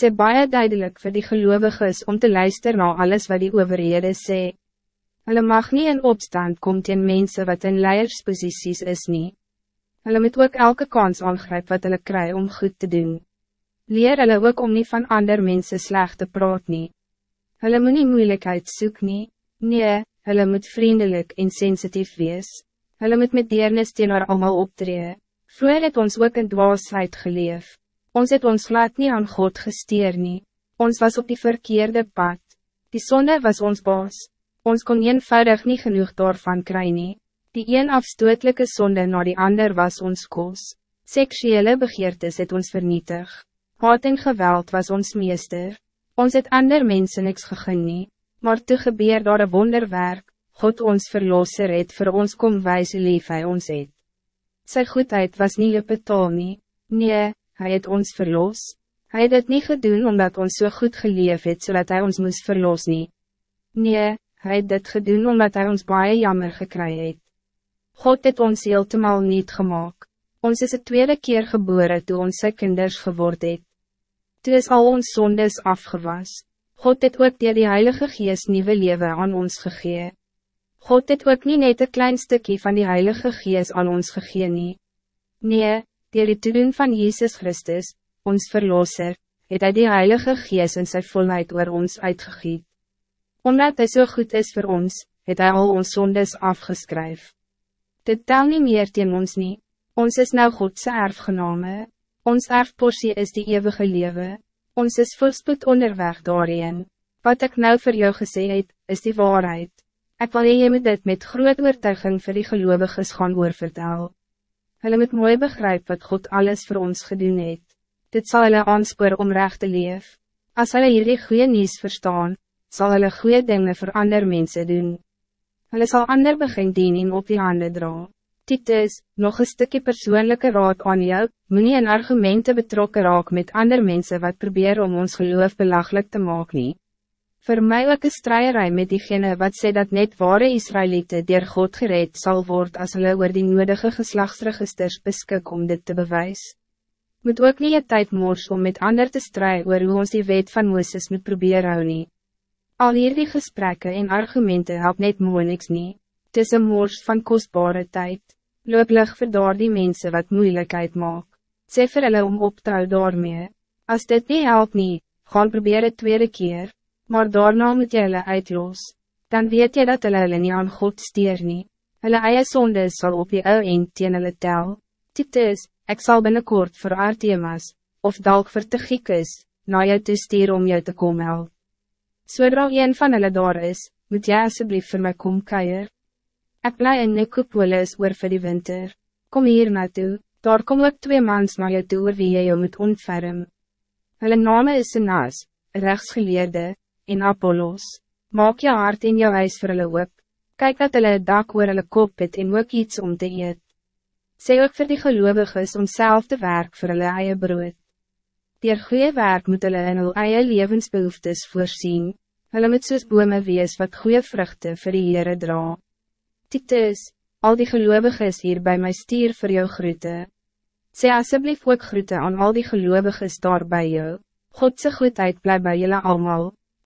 Sê baie duidelijk voor die gelovigen om te luisteren naar alles wat die overhede sê. Hulle mag niet in opstand komen teen mensen wat in leiersposities is niet. Hulle moet ook elke kans aangrijp wat hulle kry om goed te doen. Leer hulle ook om niet van ander mensen slecht te praat nie. Hulle moet nie moeilijkheid soek nie. Nee, hulle moet vriendelijk en sensitief wees. Hulle moet met deernis teen haar allemaal optree. Vroeger het ons ook in dwaasheid geleef. Ons het ons laat niet aan God gesteer nie. Ons was op die verkeerde pad. Die zonde was ons baas. Ons kon eenvoudig niet genoeg daarvan kry nie. Die een afstootelijke zonde na die ander was ons kos. Seksuele begeertes het ons vernietig. Haat en geweld was ons meester. Ons het ander mensen niks gegin nie. Maar toe gebeur daar een wonderwerk. God ons verlosser het voor ons kom wijze lief hy ons het. Sy goedheid was niet op betaal nie. Nee, hij het ons verlos. Hij het het niet gedoen omdat ons zo so goed geleef het zodat hij ons moest verlos nie. Nee, hij het dit gedoen omdat hij ons baie jammer gekry het. God het ons heeltemal niet gemaakt. Ons is het tweede keer geboren toen sy kinders geword het. Toe is al ons zondes afgewas. God het ook dier die Heilige Geest nieuwe leven aan ons gegee. God het ook niet net een klein stukje van die Heilige Geest aan ons gegee nie. Nee, dier die toedoen van Jezus Christus, ons Verlosser, het hy die Heilige Geest in sy volheid oor ons uitgegiet. Omdat hij zo so goed is voor ons, het hij al ons zondes afgeskryf. Dit tel niet meer teen ons nie, ons is nou Godse erfgename, ons erfporsie is die eeuwige leven, ons is voorspoed onderweg daarin. Wat ik nou voor jou gesê het, is die waarheid. Ik wil je met dit met groot oortuiging vir die gelovigen gaan oorvertel. Hulle moet mooi begrijpen wat God alles voor ons gedoen het. Dit zal hulle aanspoor om recht te leef. As hulle hierdie goeie nieuws verstaan, zal hulle goede dingen voor andere mensen doen. Hulle zal ander begin dienen op die handen dra. Titus, nog een stukje persoonlijke raad aan jou, moet nie in argumente betrokken raak met andere mensen wat probeer om ons geloof belachelijk te maken. Voor mij ook een strijerij met diegene wat sê dat net ware Israëlieten der God gereed zal worden als hulle oor die nodige geslachtsregisters beskik om dit te bewijzen. Moet ook niet je tijd moors om met ander te strijden oor hoe ons die wet van Moeses moet proberen hou nie. Al hierdie gesprekken en argumenten help net mooi niks nie. Het is een moors van kostbare tijd. Loop lig vir daar die mense wat moeilijkheid maak. Sê vir hulle om op te hou daarmee. As dit niet help nie, gaan probeer het tweede keer. Maar daarna moet jy hulle uitlos. Dan weet jy dat hulle hulle nie aan God steer nie. Hulle eie sonde sal op die ou end teen hulle tel. Titus, ek sal binnenkort vir Artemas, of dalk vir Tegikus, na jou te stuur om jou te kom help. Zodra een van hulle daar is, moet jy asseblief vir my kom keier. Ek bly in Nekopolis oor vir die winter. Kom hier naartoe, daar kom ook twee mans na jou toe oor wie jy jou moet ontferm. Hulle name is Senas, rechtsgeleerde, en Apollos. Maak je hart in jou huis vir hulle oop. Kijk dat hulle een dak oor hulle kop het en ook iets om te eet. Sê ook vir die geloviges om self te werk vir hulle eie brood. Dier goeie werk moet hulle in hulle eie levensbehoeftes voorzien. Hulle moet soos bome wees wat goede vruchten vir die Heere dra. Titus, al die geloviges hier bij my stier voor jou groete. Sê asseblief ook groete aan al die geloviges daar bij jou. Godse goedheid bly by julle allemaal.